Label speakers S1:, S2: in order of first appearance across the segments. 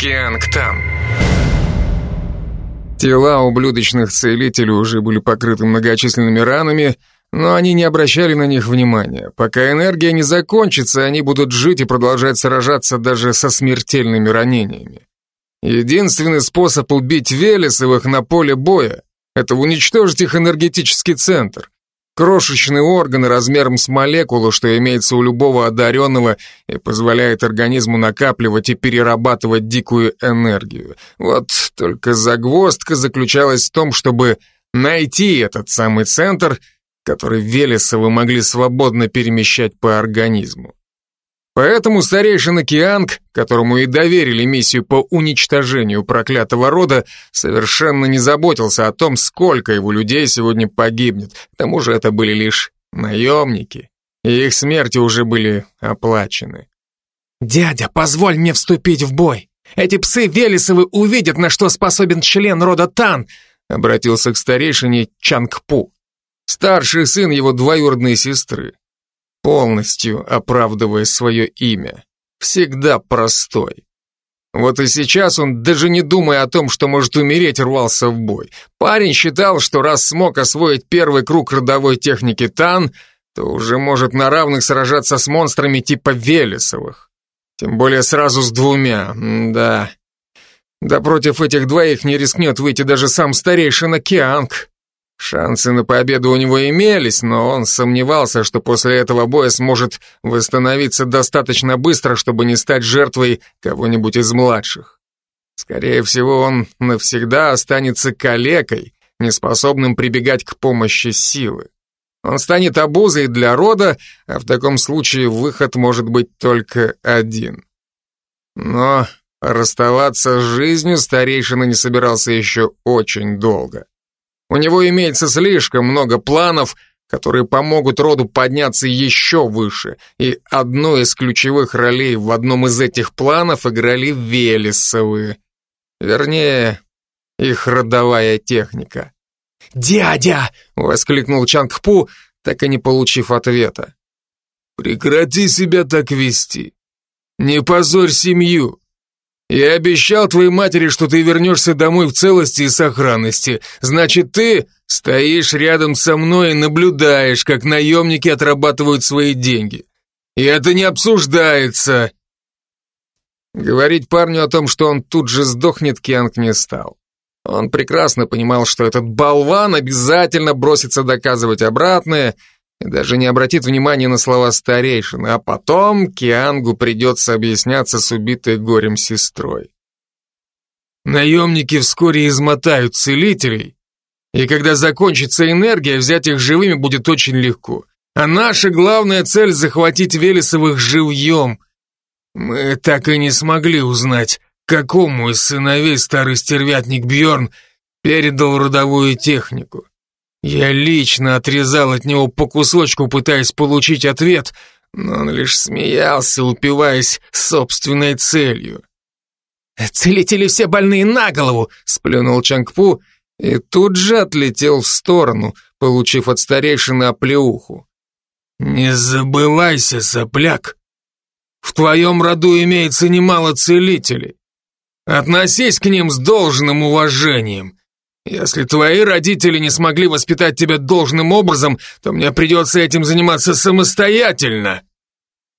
S1: Киангтан.
S2: Тела ублюдочных целителей уже были покрыты многочисленными ранами, но они не обращали на них внимания. Пока энергия не закончится, они будут жить и продолжать сражаться даже со смертельными ранениями. Единственный способ убить Велесовых на поле боя – это уничтожить их энергетический центр. Крошечный орган размером с молекулу, что имеется у любого одаренного и позволяет организму накапливать и перерабатывать дикую энергию. Вот только загвоздка заключалась в том, чтобы найти этот самый центр – который Велесовы могли свободно перемещать по организму. Поэтому старейшина Кианг, которому и доверили миссию по уничтожению проклятого рода, совершенно не заботился о том, сколько его людей сегодня погибнет. К тому же это были лишь наемники, и их смерти уже были оплачены.
S3: «Дядя, позволь мне вступить в бой! Эти псы Велесовы увидят, на что способен член рода Тан!» обратился к старейшине Чангпу старший сын его двоюродной сестры, полностью оправдывая свое имя, всегда простой. Вот и сейчас он, даже не думая о том, что может умереть, рвался в бой. Парень считал, что раз смог освоить первый круг родовой техники Тан, то уже может на равных сражаться с монстрами типа Велесовых. Тем более сразу с двумя, да. Да против этих двоих не рискнет выйти даже сам старейшина Кианг. Шансы на победу у него имелись, но он сомневался, что после этого боя сможет восстановиться достаточно быстро, чтобы не стать жертвой кого-нибудь из младших. Скорее всего, он навсегда останется калекой, неспособным прибегать к помощи силы. Он станет обузой для рода, а в таком случае выход может быть только один. Но расставаться с жизнью старейшина не собирался еще очень долго. У него имеется слишком много планов, которые помогут роду подняться еще выше, и одной из ключевых ролей в одном из этих планов играли Велесовы. Вернее, их родовая техника. «Дядя!» — воскликнул Чангпу, так и не получив ответа.
S4: «Прекрати себя так вести. Не позорь семью. Я обещал твоей матери, что ты вернешься домой в целости и сохранности. Значит, ты стоишь рядом со мной и наблюдаешь, как наемники отрабатывают свои деньги. И это не обсуждается.
S2: Говорить парню о том, что он тут же сдохнет, Кианг не стал. Он прекрасно понимал, что этот болван обязательно бросится доказывать обратное, и даже не обратит внимания на слова старейшины, а потом Киангу придется объясняться с убитой горем сестрой.
S4: Наемники вскоре измотают целителей, и когда закончится энергия, взять их живыми будет очень легко. А наша главная цель — захватить Велесовых живьем. Мы так и не смогли узнать, какому из сыновей старый стервятник Бьорн передал родовую технику. Я лично отрезал от него по кусочку, пытаясь получить ответ, но он лишь смеялся, упиваясь собственной целью.
S3: «Целители все больные на голову!» — сплюнул Чангпу
S2: и тут же отлетел в сторону, получив от старейшины оплеуху.
S4: «Не забывайся, сопляк! В твоем роду имеется немало целителей. Относись к ним с должным уважением. Если твои родители не смогли воспитать тебя должным образом, то мне придется этим заниматься самостоятельно.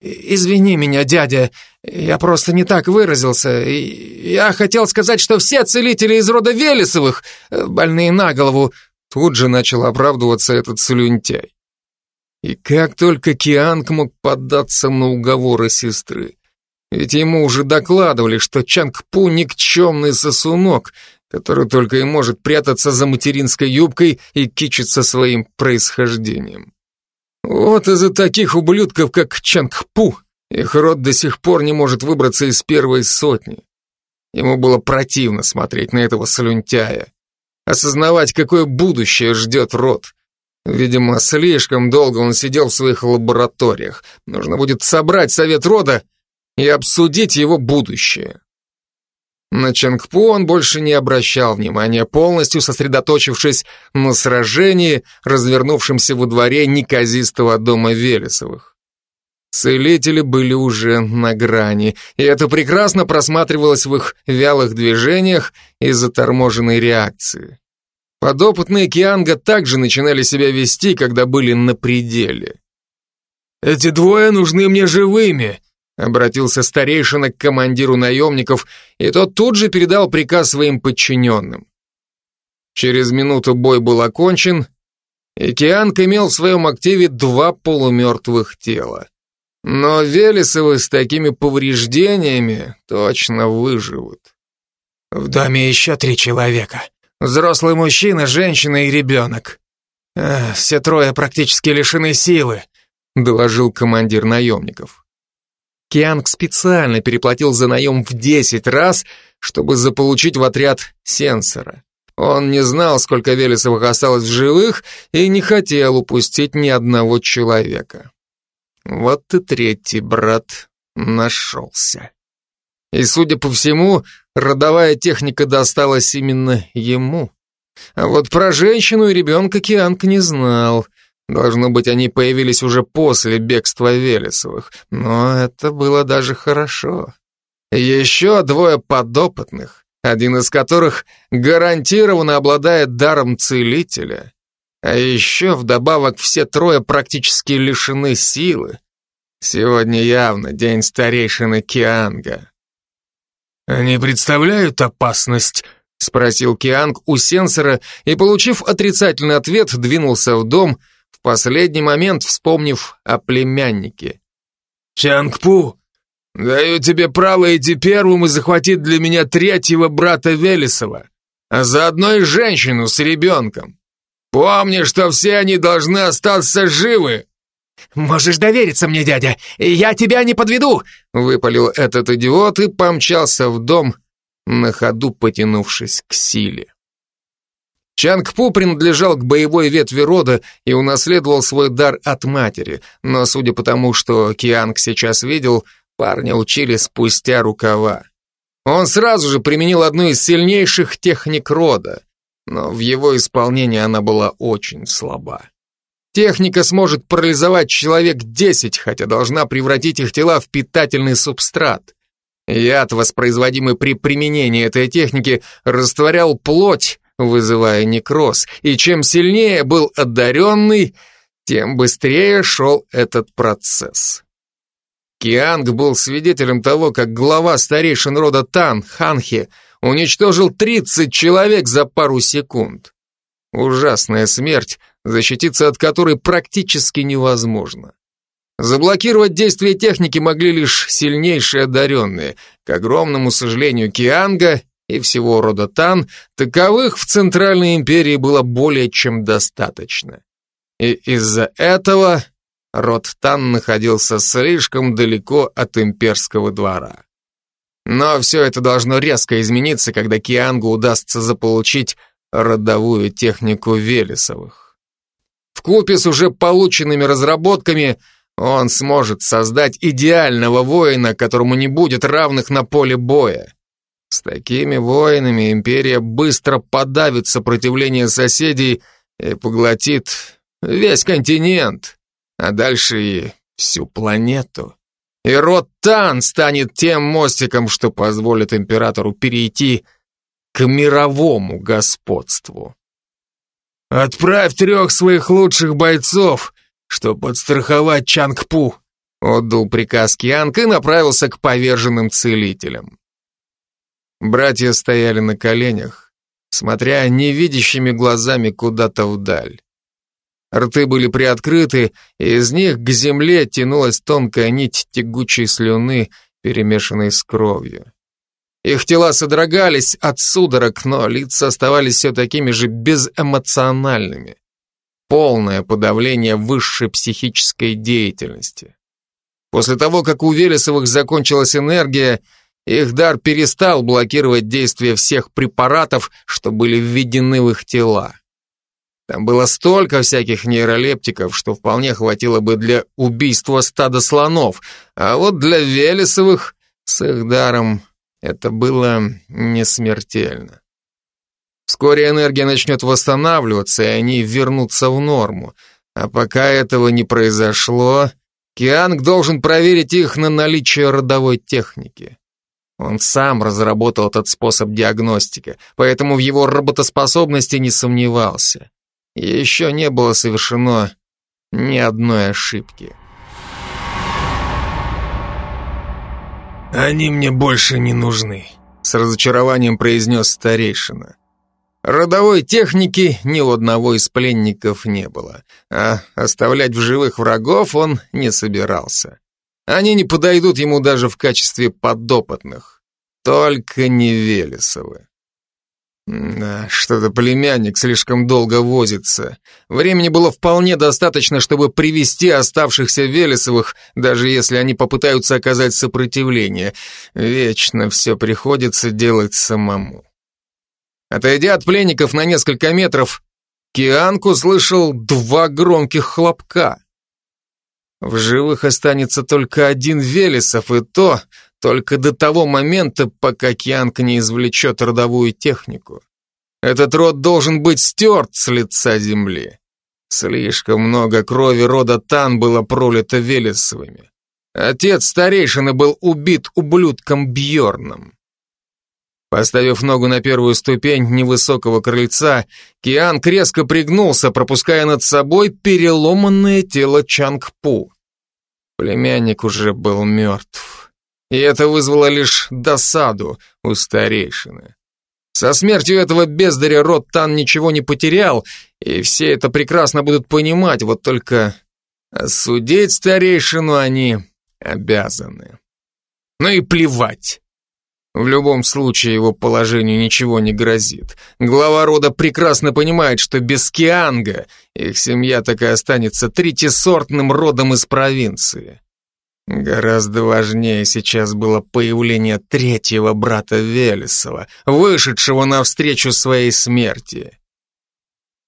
S3: Извини меня, дядя, я просто не так выразился. Я хотел сказать, что все целители из рода Велесовых, э, больные на голову,
S2: тут же начал оправдываться этот слюнтяй. И как только Кианг мог поддаться на уговоры сестры. Ведь ему уже докладывали, что Чангпу никчемный сосунок, который только и может прятаться за материнской юбкой и кичиться своим происхождением. Вот из-за таких ублюдков, как Чангпу, их род до сих пор не может выбраться из первой сотни. Ему было противно смотреть на этого слюнтяя, осознавать, какое будущее ждет род. Видимо, слишком долго он сидел в своих лабораториях. Нужно будет собрать совет рода и обсудить его будущее. На Чангпу он больше не обращал внимания, полностью сосредоточившись на сражении, развернувшемся во дворе неказистого дома Велесовых. Целители были уже на грани, и это прекрасно просматривалось в их вялых движениях и заторможенной реакции. Подопытные Кианга также начинали себя вести, когда были на пределе.
S4: «Эти двое нужны мне живыми»,
S2: обратился старейшина к командиру наемников, и тот тут же передал приказ своим подчиненным. Через минуту бой был окончен, и Кианг имел в своем активе два полумертвых тела. Но Велесовы с такими повреждениями точно выживут.
S3: В доме еще три человека. Взрослый мужчина, женщина и ребенок. Эх, все трое практически лишены силы, доложил командир наемников. Кианг специально переплатил за наем в 10 раз, чтобы заполучить в отряд сенсора. Он не знал, сколько Велесовых осталось в живых, и не хотел упустить ни одного человека. Вот и третий брат нашелся. И, судя по всему, родовая техника досталась именно ему. А вот про женщину и ребенка Кианг не знал. Должно быть, они появились уже после бегства Велесовых, но это было даже хорошо. Еще двое подопытных, один из которых гарантированно обладает даром целителя. А еще вдобавок все трое практически лишены силы. Сегодня явно день старейшины Кианга.
S4: «Они представляют опасность?» — спросил Кианг у сенсора и, получив отрицательный ответ, двинулся в дом, последний момент вспомнив о племяннике. «Чангпу, даю тебе право идти первым и захватить для меня третьего брата Велесова, а заодно и женщину с ребенком. Помни, что все они должны остаться живы!»
S3: «Можешь довериться мне, дядя, я тебя не подведу!»
S2: Выпалил этот идиот и помчался в дом, на ходу потянувшись к силе. Чангпу принадлежал к боевой ветви рода и унаследовал свой дар от матери, но судя по тому, что Кианг сейчас видел, парня учили спустя рукава. Он сразу же применил одну из сильнейших техник рода, но в его исполнении она была очень слаба. Техника сможет парализовать человек 10, хотя должна превратить их тела в питательный субстрат. Яд, воспроизводимый при применении этой техники, растворял плоть, вызывая некроз, и чем сильнее был одаренный, тем быстрее шел этот процесс. Кианг был свидетелем того, как глава старейшин рода Тан, Ханхи, уничтожил 30 человек за пару секунд. Ужасная смерть, защититься от которой практически невозможно. Заблокировать действие техники могли лишь сильнейшие одаренные. К огромному сожалению Кианга и всего рода Тан, таковых в Центральной империи было более чем достаточно. И из-за этого род Тан находился слишком далеко от имперского двора. Но все это должно резко измениться, когда Киангу удастся заполучить родовую технику Велесовых. Вкупе с уже полученными разработками он сможет создать идеального воина, которому не будет равных на поле боя. С такими воинами империя быстро подавит сопротивление соседей и поглотит весь континент, а дальше и всю планету. И род Тан станет тем мостиком, что позволит императору перейти к мировому господству. «Отправь трех своих лучших бойцов, чтобы подстраховать Чангпу», отдал приказ Кианг и направился к поверженным целителям. Братья стояли на коленях, смотря невидящими глазами куда-то вдаль. Рты были приоткрыты, и из них к земле тянулась тонкая нить тягучей слюны, перемешанной с кровью. Их тела содрогались от судорог, но лица оставались все такими же безэмоциональными. Полное подавление высшей психической деятельности. После того, как у Велесовых закончилась энергия, их дар перестал блокировать действие всех препаратов, что были введены в их тела. Там было столько всяких нейролептиков, что вполне хватило бы для убийства стада слонов, а вот для Велесовых с их даром это было не смертельно. Вскоре энергия начнет восстанавливаться, и они вернутся в норму. А пока этого не произошло, Кианг должен проверить их на наличие родовой техники. Он сам разработал этот способ диагностики, поэтому в его работоспособности не сомневался. Еще не было совершено ни одной ошибки.
S4: «Они мне больше не нужны», — с разочарованием произнес старейшина.
S2: Родовой техники ни у одного из пленников не было, а оставлять в живых врагов он не собирался. Они не подойдут ему даже в качестве подопытных. Только не Велесовы. Да, что-то племянник слишком долго возится. Времени было вполне достаточно, чтобы привести оставшихся Велесовых, даже если они попытаются оказать сопротивление. Вечно все приходится делать самому. Отойдя от пленников на несколько метров, Кианг услышал два громких хлопка. В живых останется только один Велесов, и то только до того момента, пока Кианг не извлечет родовую технику. Этот род должен быть стерт с лица земли. Слишком много крови рода Тан было пролито Велесовыми. Отец старейшины был убит ублюдком Бьорном. Поставив ногу на первую ступень невысокого крыльца, Киан резко пригнулся, пропуская над собой переломанное тело Чангпу. Племянник уже был мертв. И это вызвало лишь досаду у старейшины. Со смертью этого бездаря род Тан ничего не потерял, и все это прекрасно будут понимать, вот только судить старейшину они обязаны. Ну и плевать. В любом случае его положению ничего не грозит. Глава рода прекрасно понимает, что без Кианга их семья так и останется третьесортным родом из провинции. Гораздо важнее сейчас было появление третьего брата Велесова, вышедшего навстречу своей смерти.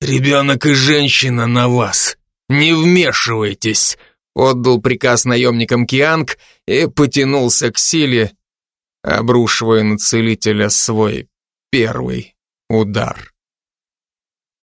S4: «Ребенок и женщина на вас! Не вмешивайтесь!»
S2: Отдал приказ наемникам Кианг и потянулся к силе, обрушивая на целителя свой первый удар.